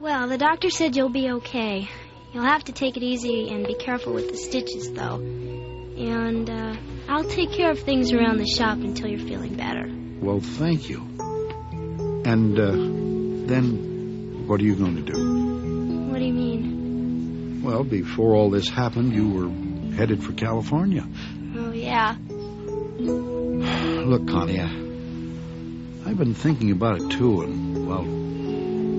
Well, the doctor said you'll be okay. You'll have to take it easy and be careful with the stitches, though. And uh, I'll take care of things around the shop until you're feeling better. Well, thank you. And uh, then what are you going to do? What do you mean? Well, before all this happened, you were headed for California. Oh, yeah. Look, Connie, I, I've been thinking about it too, and, well,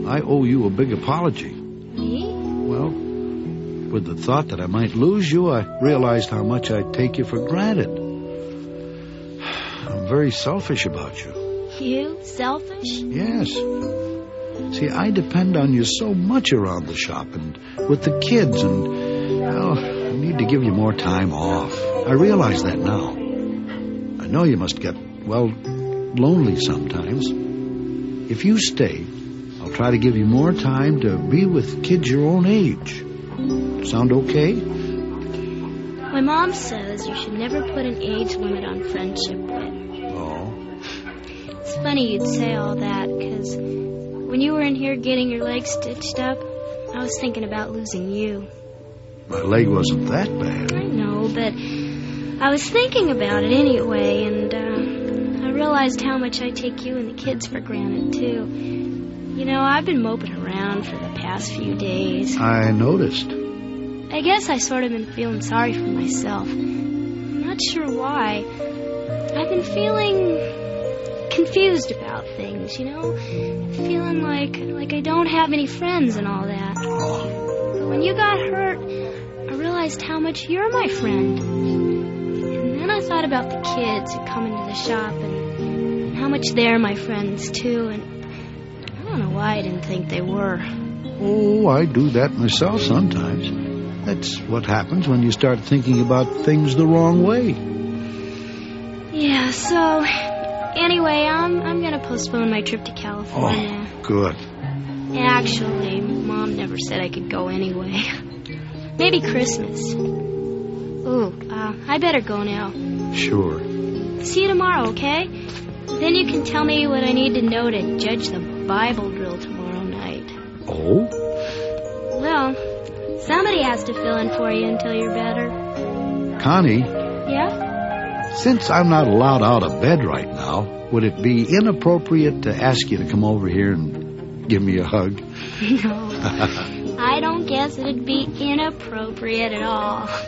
I owe you a big apology. Me? Well, with the thought that I might lose you, I realized how much I take you for granted. I'm very selfish about you. You? Selfish? Yes. See, I depend on you so much around the shop and with the kids, and, well, I need to give you more time off. I realize that now. I know you must get, well, lonely sometimes. If you stay, I'll try to give you more time to be with kids your own age. Sound okay? My mom says you should never put an age limit on friendship. Oh. It's funny you'd say all that, because when you were in here getting your leg stitched up, I was thinking about losing you. My leg wasn't that bad. I know, but I was thinking about it anyway, and uh, I realized how much I take you and the kids for granted, too. You know, I've been moping around for the past few days. I noticed. I guess I sort of been feeling sorry for myself. I'm not sure why. I've been feeling confused about things, you know? Feeling like like I don't have any friends and all that. But when you got hurt, I realized how much you're my friend. And then I thought about the kids who come into the shop and how much they're my friends too and don't know why I didn't think they were. Oh, I do that myself sometimes. That's what happens when you start thinking about things the wrong way. Yeah, so anyway, I'm I'm gonna postpone my trip to California. Oh, good. Actually, Mom never said I could go anyway. Maybe Christmas. Ooh, uh, I better go now. Sure. See you tomorrow, okay? Then you can tell me what I need to know to judge the Bible drill tomorrow night. Oh? Well, somebody has to fill in for you until you're better. Connie, Yeah? since I'm not allowed out of bed right now, would it be inappropriate to ask you to come over here and give me a hug? No. I don't guess it'd be inappropriate at all.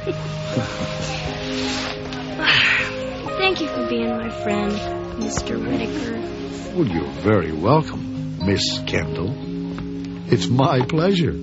Thank you for being my friend, Mr. Whittaker. Well, you're very welcome, Miss Kendall. It's my pleasure.